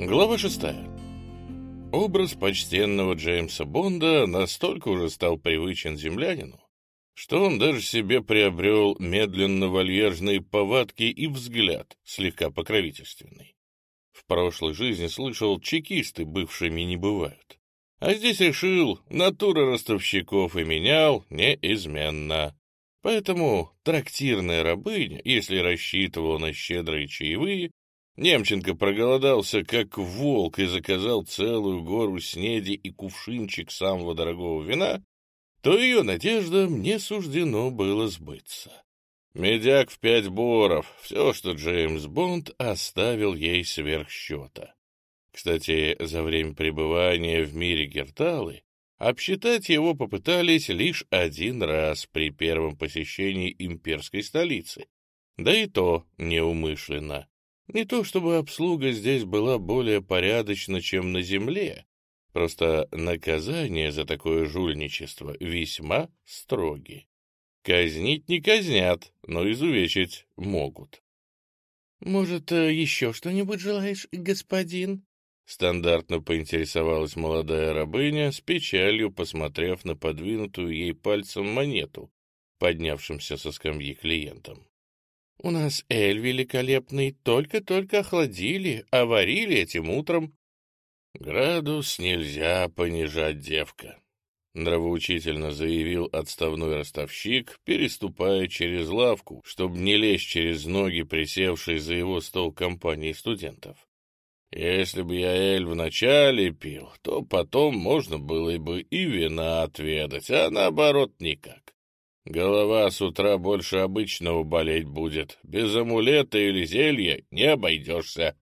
Глава шестая. Образ почтенного Джеймса Бонда настолько уже стал привычен землянину, что он даже себе приобрел медленно-вальяжные повадки и взгляд, слегка покровительственный. В прошлой жизни слышал, чекисты бывшими не бывают. А здесь решил, натура ростовщиков и менял неизменно. Поэтому трактирная рабыня, если рассчитывала на щедрые чаевые, Немченко проголодался, как волк, и заказал целую гору снеди и кувшинчик самого дорогого вина, то ее надеждам не суждено было сбыться. Медяк в пять боров, все, что Джеймс Бонд оставил ей сверх счета. Кстати, за время пребывания в мире Герталы обсчитать его попытались лишь один раз при первом посещении имперской столицы, да и то неумышленно. Не то чтобы обслуга здесь была более порядочна, чем на земле, просто наказание за такое жульничество весьма строги. Казнить не казнят, но изувечить могут. «Может, э, еще что-нибудь желаешь, господин?» Стандартно поинтересовалась молодая рабыня, с печалью посмотрев на подвинутую ей пальцем монету, поднявшимся со скамьи клиентом. У нас эль великолепный, только-только охладили, а этим утром. Градус нельзя понижать, девка, — нравоучительно заявил отставной ростовщик, переступая через лавку, чтобы не лезть через ноги присевшей за его стол компании студентов. Если бы я эль вначале пил, то потом можно было бы и вина отведать, а наоборот никак. Голова с утра больше обычного болеть будет. Без амулета или зелья не обойдешься.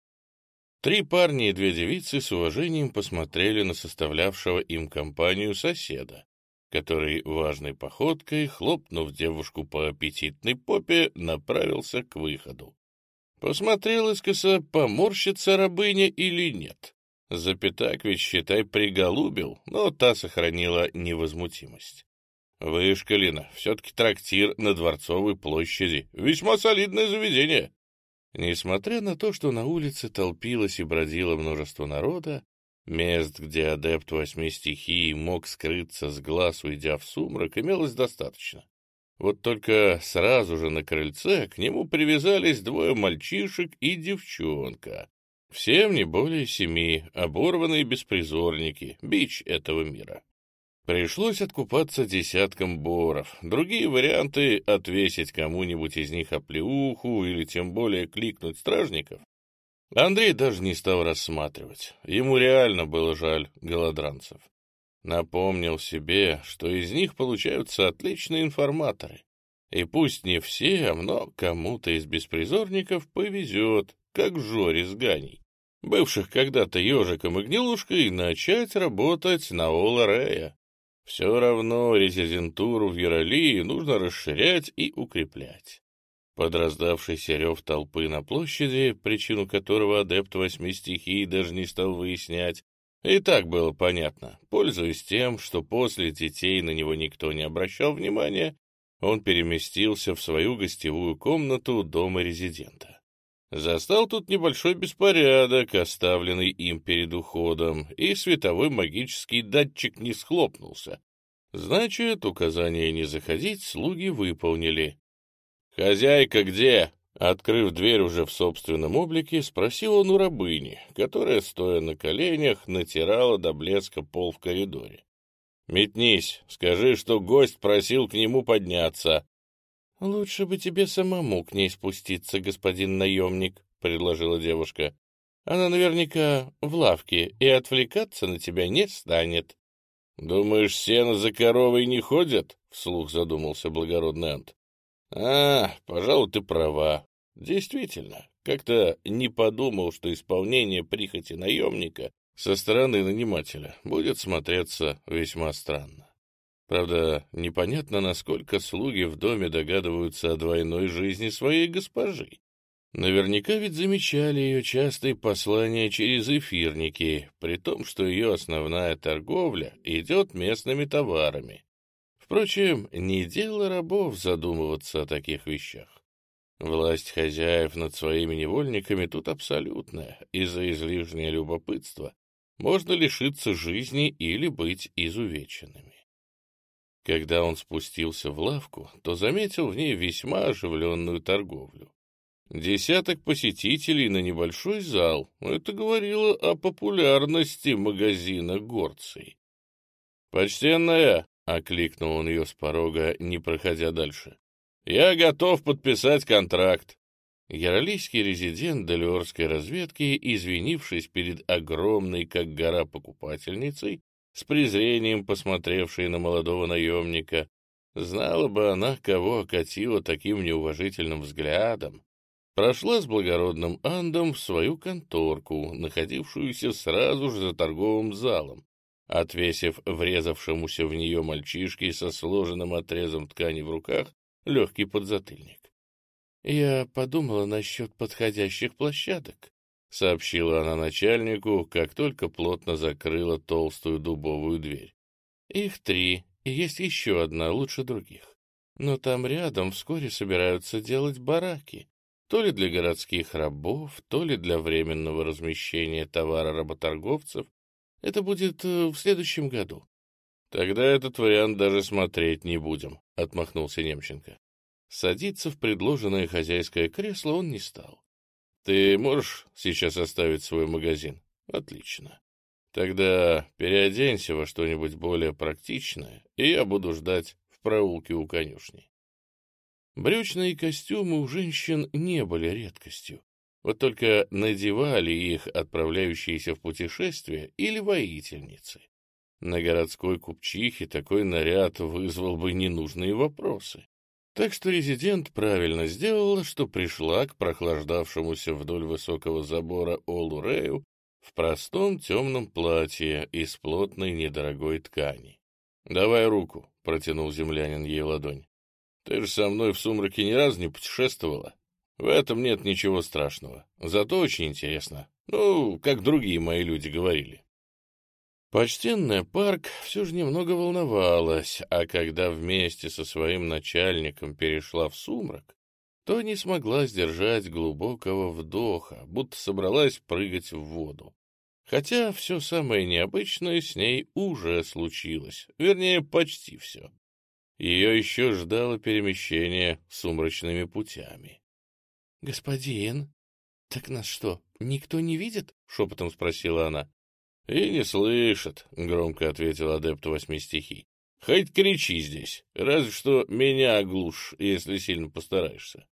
Три парня и две девицы с уважением посмотрели на составлявшего им компанию соседа, который важной походкой, хлопнув девушку по аппетитной попе, направился к выходу. Посмотрел искоса, поморщится рабыня или нет. За считай, приголубил, но та сохранила невозмутимость. Вышкалина, все-таки трактир на Дворцовой площади. Весьма солидное заведение. Несмотря на то, что на улице толпилось и бродило множество народа, мест, где адепт восьми стихий мог скрыться с глаз, уйдя в сумрак, имелось достаточно. Вот только сразу же на крыльце к нему привязались двое мальчишек и девчонка. Всем не более семи, оборванные беспризорники, бич этого мира. Пришлось откупаться десятком боров. Другие варианты — отвесить кому-нибудь из них оплеуху или тем более кликнуть стражников. Андрей даже не стал рассматривать. Ему реально было жаль голодранцев. Напомнил себе, что из них получаются отличные информаторы. И пусть не всем, но кому-то из беспризорников повезет, как Жоре с Ганей, бывших когда-то ежиком и гнилушкой, начать работать на Ола Рея. Все равно резидентуру в Яролии нужно расширять и укреплять. Под раздавшийся рев толпы на площади, причину которого адепт восьми стихий даже не стал выяснять, и так было понятно. Пользуясь тем, что после детей на него никто не обращал внимания, он переместился в свою гостевую комнату дома резидента. Застал тут небольшой беспорядок, оставленный им перед уходом, и световой магический датчик не схлопнулся. Значит, указание не заходить слуги выполнили. «Хозяйка где?» Открыв дверь уже в собственном облике, спросил он у рабыни, которая, стоя на коленях, натирала до блеска пол в коридоре. «Метнись, скажи, что гость просил к нему подняться». «Лучше бы тебе самому к ней спуститься, господин наемник», — предложила девушка. «Она наверняка в лавке и отвлекаться на тебя не станет». «Думаешь, сено за коровой не ходят?» — вслух задумался благородный Ант. «А, пожалуй, ты права. Действительно, как-то не подумал, что исполнение прихоти наемника со стороны нанимателя будет смотреться весьма странно. Правда, непонятно, насколько слуги в доме догадываются о двойной жизни своей госпожи. Наверняка ведь замечали ее частые послания через эфирники, при том, что ее основная торговля идет местными товарами. Впрочем, не дело рабов задумываться о таких вещах. Власть хозяев над своими невольниками тут абсолютная, и за излишнее любопытство можно лишиться жизни или быть изувеченными. Когда он спустился в лавку, то заметил в ней весьма оживленную торговлю. Десяток посетителей на небольшой зал. Это говорило о популярности магазина горцей. «Почтенная!» — окликнул он ее с порога, не проходя дальше. «Я готов подписать контракт». Яролийский резидент Делиорской разведки, извинившись перед огромной, как гора, покупательницей, с презрением посмотревшей на молодого наемника, знала бы она, кого окатила таким неуважительным взглядом, прошла с благородным Андом в свою конторку, находившуюся сразу же за торговым залом, отвесив врезавшемуся в нее мальчишке со сложенным отрезом ткани в руках легкий подзатыльник. «Я подумала насчет подходящих площадок», — сообщила она начальнику, как только плотно закрыла толстую дубовую дверь. «Их три, и есть еще одна, лучше других. Но там рядом вскоре собираются делать бараки, то ли для городских рабов, то ли для временного размещения товара работорговцев. Это будет э, в следующем году. Тогда этот вариант даже смотреть не будем, — отмахнулся Немченко. Садиться в предложенное хозяйское кресло он не стал. Ты можешь сейчас оставить свой магазин? Отлично. Тогда переоденься во что-нибудь более практичное, и я буду ждать в проулке у конюшни. Брючные костюмы у женщин не были редкостью. Вот только надевали их отправляющиеся в путешествие или воительницы. На городской купчихе такой наряд вызвал бы ненужные вопросы. Так что резидент правильно сделала, что пришла к прохлаждавшемуся вдоль высокого забора Олу Рею в простом темном платье из плотной недорогой ткани. «Давай руку», — протянул землянин ей ладонь. Ты же со мной в сумраке ни разу не путешествовала. В этом нет ничего страшного. Зато очень интересно. Ну, как другие мои люди говорили. Почтенная парк все же немного волновалась, а когда вместе со своим начальником перешла в сумрак, то не смогла сдержать глубокого вдоха, будто собралась прыгать в воду. Хотя все самое необычное с ней уже случилось, вернее, почти все. Ее еще ждало перемещение сумрачными путями. — Господин, так нас что, никто не видит? — шепотом спросила она. — И не слышат, — громко ответил адепт восьми стихий. — Хоть кричи здесь, разве что меня оглушь, если сильно постараешься.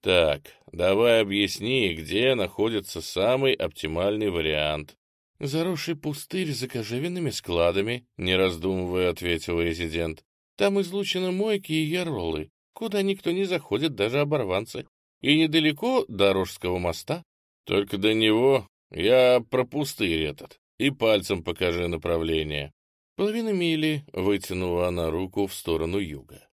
Так, давай объясни, где находится самый оптимальный вариант. Заросший пустырь за кожевенными складами, не раздумывая, ответил резидент. Там излучены мойки и яролы, куда никто не заходит, даже оборванцы. И недалеко до Рожского моста. Только до него я про пустырь этот. И пальцем покажи направление. Половина мили вытянула она руку в сторону юга.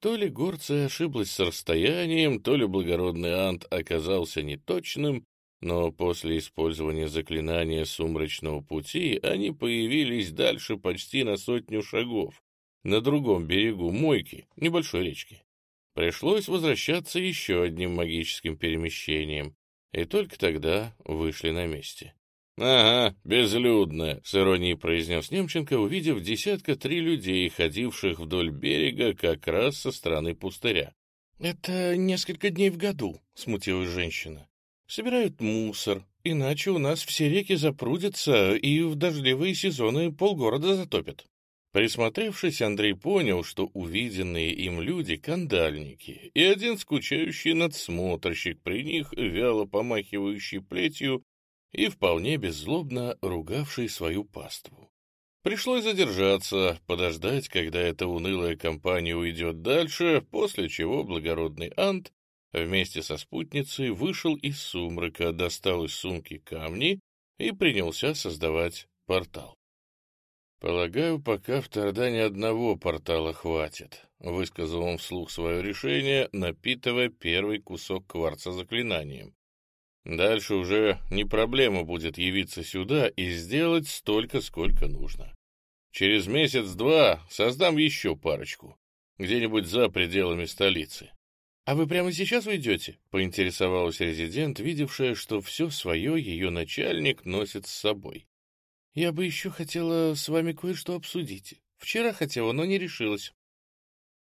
То ли горция ошиблась с расстоянием, то ли благородный ант оказался неточным, но после использования заклинания сумрачного пути они появились дальше почти на сотню шагов, на другом берегу Мойки, небольшой речки. Пришлось возвращаться еще одним магическим перемещением, и только тогда вышли на месте. — Ага, безлюдно, — с иронией произнес Немченко, увидев десятка три людей, ходивших вдоль берега как раз со стороны пустыря. — Это несколько дней в году, — смутилась женщина. — Собирают мусор, иначе у нас все реки запрудятся и в дождливые сезоны полгорода затопят. Присмотревшись, Андрей понял, что увиденные им люди — кандальники, и один скучающий надсмотрщик при них, вяло помахивающий плетью и вполне беззлобно ругавший свою паству. Пришлось задержаться, подождать, когда эта унылая компания уйдет дальше, после чего благородный Ант вместе со спутницей вышел из сумрака, достал из сумки камни и принялся создавать портал. «Полагаю, пока в Тардане одного портала хватит», — высказал он вслух свое решение, напитывая первый кусок кварца заклинанием. «Дальше уже не проблема будет явиться сюда и сделать столько, сколько нужно. Через месяц-два создам еще парочку, где-нибудь за пределами столицы. «А вы прямо сейчас уйдете?» — поинтересовалась резидент, видевшая, что все свое ее начальник носит с собой. «Я бы еще хотела с вами кое-что обсудить. Вчера хотела, но не решилась».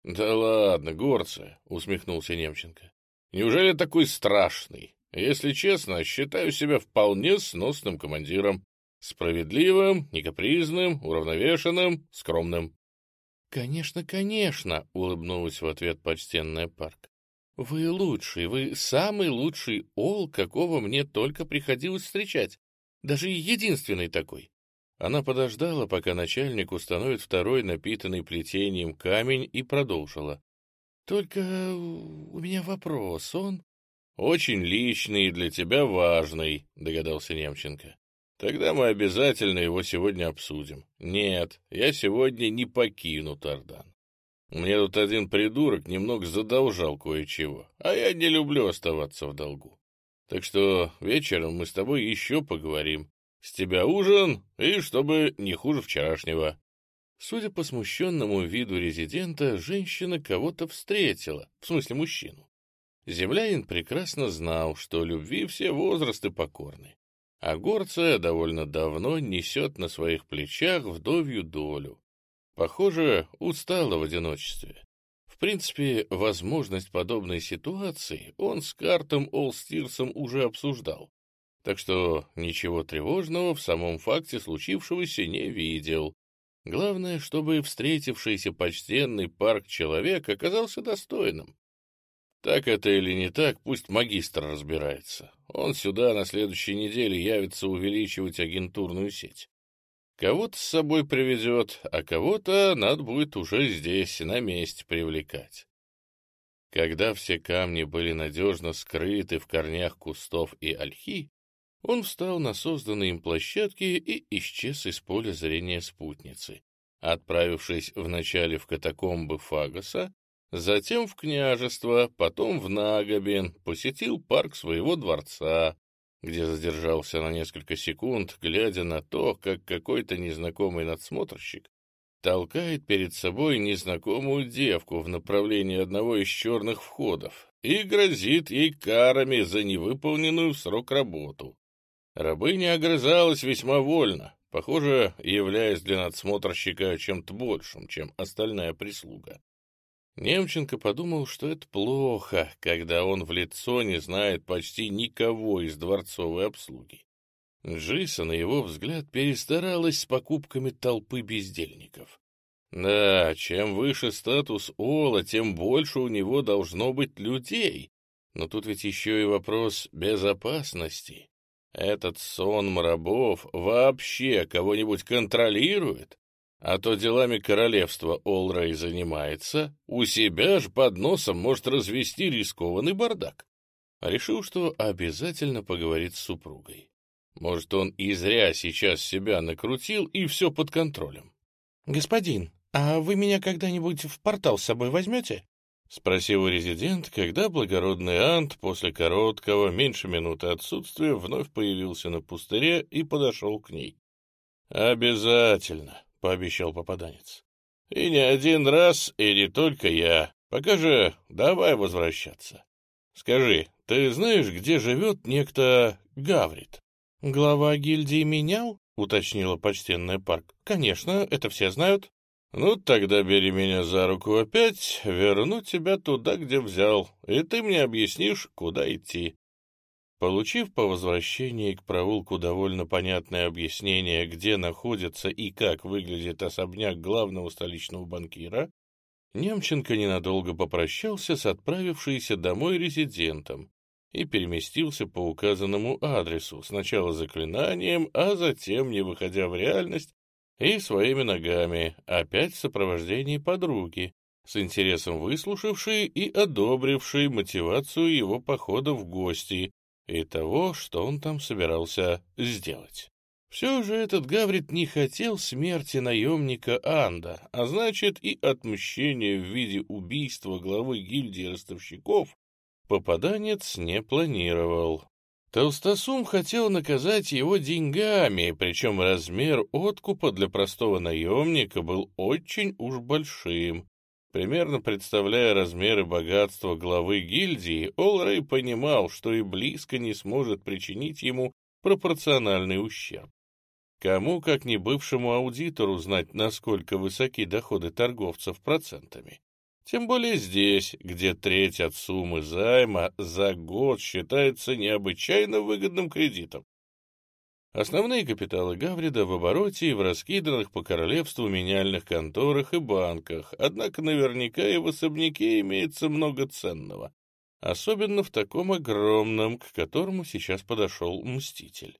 «Да ладно, горцы!» — усмехнулся Немченко. «Неужели такой страшный? Если честно, считаю себя вполне сносным командиром. Справедливым, некапризным, уравновешенным, скромным». «Конечно, конечно!» — улыбнулась в ответ почтенная парк. «Вы лучший, вы самый лучший ол, какого мне только приходилось встречать. Даже единственный такой». Она подождала, пока начальник установит второй напитанный плетением камень, и продолжила. «Только у меня вопрос, он...» «Очень личный и для тебя важный», — догадался Немченко. «Тогда мы обязательно его сегодня обсудим. Нет, я сегодня не покину Тардан. Мне тут один придурок немного задолжал кое-чего, а я не люблю оставаться в долгу. Так что вечером мы с тобой еще поговорим. С тебя ужин, и чтобы не хуже вчерашнего». Судя по смущенному виду резидента, женщина кого-то встретила, в смысле мужчину. Землянин прекрасно знал, что любви все возрасты покорны, а горция довольно давно несет на своих плечах вдовью долю. Похоже, устала в одиночестве. В принципе, возможность подобной ситуации он с Картом Олстирсом уже обсуждал, так что ничего тревожного в самом факте случившегося не видел. Главное, чтобы встретившийся почтенный парк человек оказался достойным. Так это или не так, пусть магистр разбирается. Он сюда на следующей неделе явится увеличивать агентурную сеть. Кого-то с собой привезет, а кого-то надо будет уже здесь, на месте привлекать. Когда все камни были надежно скрыты в корнях кустов и ольхи, он встал на созданной им площадке и исчез из поля зрения спутницы, отправившись вначале в катакомбы Фагоса, затем в княжество, потом в Нагобин, посетил парк своего дворца, где задержался на несколько секунд, глядя на то, как какой-то незнакомый надсмотрщик толкает перед собой незнакомую девку в направлении одного из черных входов и грозит ей карами за невыполненную в срок работу. Рабыня огрызалась весьма вольно, похоже, являясь для надсмотрщика чем-то большим, чем остальная прислуга. Немченко подумал, что это плохо, когда он в лицо не знает почти никого из дворцовой обслуги. Джиса, на его взгляд, перестаралась с покупками толпы бездельников. Да, чем выше статус Ола, тем больше у него должно быть людей. Но тут ведь еще и вопрос безопасности. Этот сон рабов вообще кого-нибудь контролирует? А то делами королевства Олрей занимается, у себя ж под носом может развести рискованный бардак. Решил, что обязательно поговорит с супругой. Может, он и зря сейчас себя накрутил, и все под контролем. «Господин, а вы меня когда-нибудь в портал с собой возьмете?» — спросил резидент, когда благородный Ант после короткого, меньше минуты отсутствия вновь появился на пустыре и подошел к ней. «Обязательно», пообещал попаданец. «И не один раз, и не только я. Пока же давай возвращаться. Скажи, ты знаешь, где живет некто Гаврит?» «Глава гильдии менял?» — уточнила почтенная парк. «Конечно, это все знают». «Ну, тогда бери меня за руку опять, верну тебя туда, где взял, и ты мне объяснишь, куда идти. Получив по возвращении к проулку довольно понятное объяснение, где находится и как выглядит особняк главного столичного банкира, Немченко ненадолго попрощался с отправившейся домой резидентом и переместился по указанному адресу, сначала заклинанием, а затем, не выходя в реальность, и своими ногами, опять в сопровождении подруги, с интересом выслушавшей и одобрившей мотивацию его похода в гости, и того, что он там собирался сделать. Все же этот Гаврит не хотел смерти наемника Анда, а значит и отмщения в виде убийства главы гильдии ростовщиков попаданец не планировал. Толстосум хотел наказать его деньгами, причем размер откупа для простого наемника был очень уж большим, Примерно представляя размеры богатства главы гильдии, Олрей понимал, что и близко не сможет причинить ему пропорциональный ущерб. Кому, как не бывшему аудитору, знать, насколько высоки доходы торговцев процентами? Тем более здесь, где треть от суммы займа за год считается необычайно выгодным кредитом. Основные капиталы Гаврида в обороте и в раскиданных по королевству меняльных конторах и банках, однако наверняка и в особняке имеется много ценного, особенно в таком огромном, к которому сейчас подошел Мститель.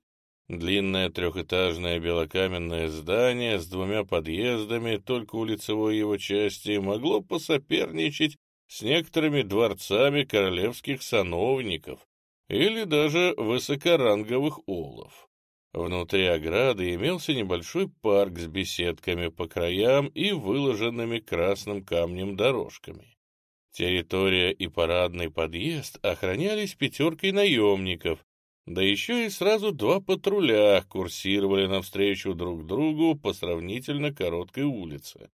Длинное трехэтажное белокаменное здание с двумя подъездами только у лицевой его части могло посоперничать с некоторыми дворцами королевских сановников или даже высокоранговых олов. Внутри ограды имелся небольшой парк с беседками по краям и выложенными красным камнем дорожками. Территория и парадный подъезд охранялись пятеркой наемников, да еще и сразу два патруля курсировали навстречу друг другу по сравнительно короткой улице.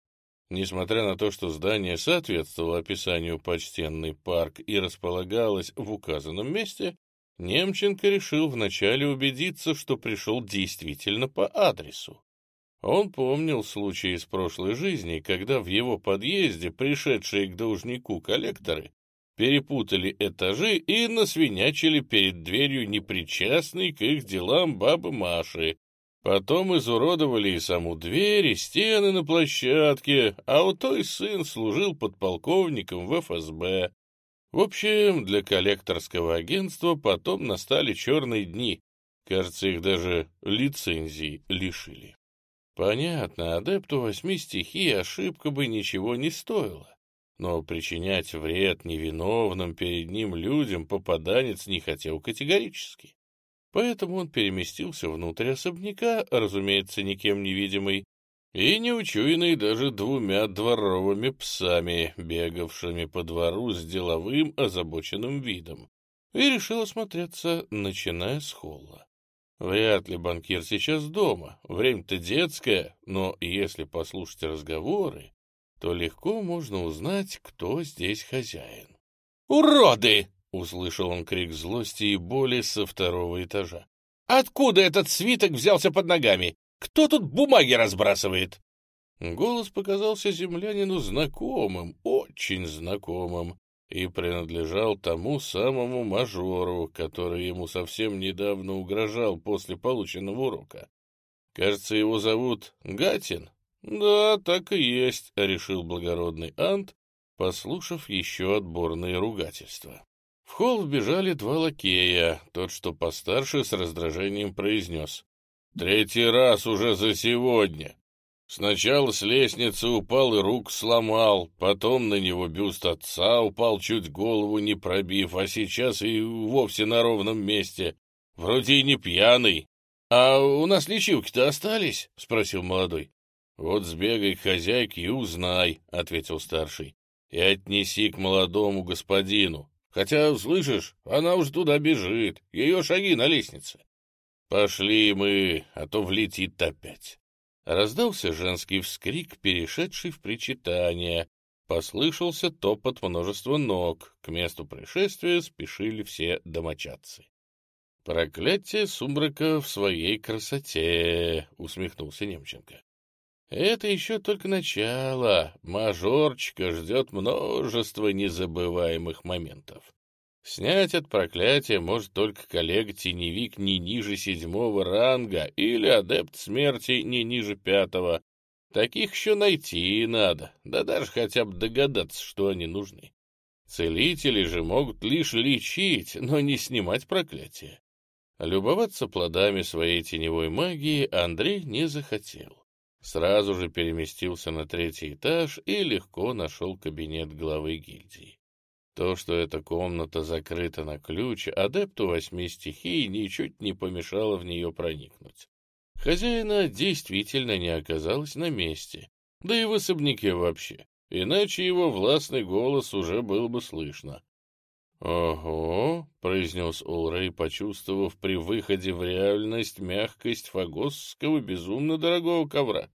Несмотря на то, что здание соответствовало описанию почтенный парк и располагалось в указанном месте, Немченко решил вначале убедиться, что пришел действительно по адресу. Он помнил случаи из прошлой жизни, когда в его подъезде пришедшие к должнику коллекторы перепутали этажи и насвинячили перед дверью непричастной к их делам бабы Маши. Потом изуродовали и саму дверь, и стены на площадке, а у той сын служил подполковником в ФСБ. В общем, для коллекторского агентства потом настали черные дни. Кажется, их даже лицензии лишили. Понятно, адепту восьми стихий ошибка бы ничего не стоила. Но причинять вред невиновным перед ним людям попаданец не хотел категорически. Поэтому он переместился внутрь особняка, разумеется, никем не видимый, и не учуянный даже двумя дворовыми псами, бегавшими по двору с деловым озабоченным видом, и решил осмотреться, начиная с холла. Вряд ли банкир сейчас дома, время-то детское, но если послушать разговоры, то легко можно узнать, кто здесь хозяин. «Уроды!» — услышал он крик злости и боли со второго этажа. «Откуда этот свиток взялся под ногами? Кто тут бумаги разбрасывает?» Голос показался землянину знакомым, очень знакомым, и принадлежал тому самому мажору, который ему совсем недавно угрожал после полученного урока. Кажется, его зовут Гатин. Да, так и есть, — решил благородный Ант, послушав еще отборные ругательства. В холл вбежали два лакея, тот, что постарше, с раздражением произнес. Третий раз уже за сегодня. Сначала с лестницы упал и рук сломал, потом на него бюст отца упал, чуть голову не пробив, а сейчас и вовсе на ровном месте. Вроде и не пьяный. — А у нас лечилки-то остались? — спросил молодой. — Вот сбегай к хозяйке и узнай, — ответил старший, — и отнеси к молодому господину. Хотя, слышишь, она уже туда бежит, ее шаги на лестнице. «Пошли мы, а то влетит опять». Раздался женский вскрик, перешедший в причитание. Послышался топот множества ног. К месту происшествия спешили все домочадцы. «Проклятие сумрака в своей красоте!» — усмехнулся Немченко. «Это еще только начало. Мажорчика ждет множество незабываемых моментов. Снять от проклятия может только коллега-теневик не ниже седьмого ранга или адепт смерти не ниже пятого. Таких еще найти надо, да даже хотя бы догадаться, что они нужны. Целители же могут лишь лечить, но не снимать проклятие. Любоваться плодами своей теневой магии Андрей не захотел. Сразу же переместился на третий этаж и легко нашел кабинет главы гильдии. То, что эта комната закрыта на ключ, адепту восьми стихий ничуть не помешало в нее проникнуть. Хозяина действительно не оказалось на месте, да и в особняке вообще, иначе его властный голос уже был бы слышно. «Ого», — произнес Олрей, почувствовав при выходе в реальность мягкость фагосского безумно дорогого ковра.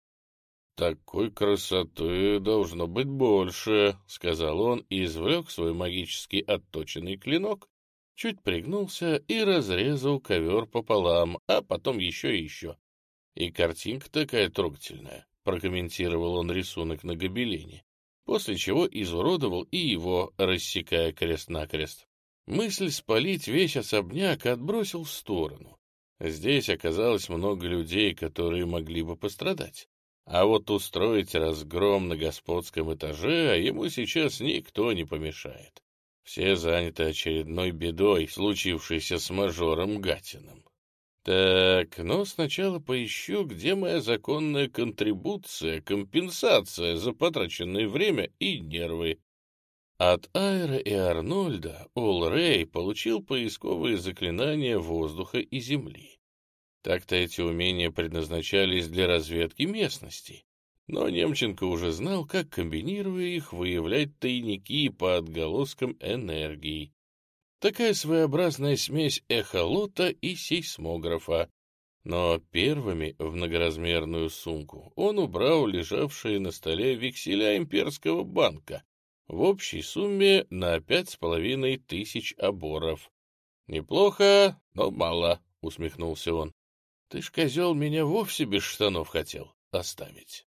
Такой красоты должно быть больше», — сказал он и извлек свой магически отточенный клинок, чуть пригнулся и разрезал ковер пополам, а потом еще и еще. И картинка такая трогательная, прокомментировал он рисунок на гобелене, после чего изуродовал и его, рассекая крест-накрест. Мысль спалить весь особняк отбросил в сторону. Здесь оказалось много людей, которые могли бы пострадать. А вот устроить разгром на господском этаже ему сейчас никто не помешает. Все заняты очередной бедой, случившейся с мажором Гатиным. Так, но сначала поищу, где моя законная контрибуция, компенсация за потраченное время и нервы. От Айра и Арнольда Ол Рэй получил поисковые заклинания воздуха и земли. Так-то эти умения предназначались для разведки местности, но Немченко уже знал, как, комбинируя их, выявлять тайники по отголоскам энергии. Такая своеобразная смесь эхолота и сейсмографа. Но первыми в многоразмерную сумку он убрал лежавшие на столе векселя имперского банка в общей сумме на пять с половиной тысяч оборов. «Неплохо, но мало», — усмехнулся он. «Ты ж, козел, меня вовсе без штанов хотел оставить».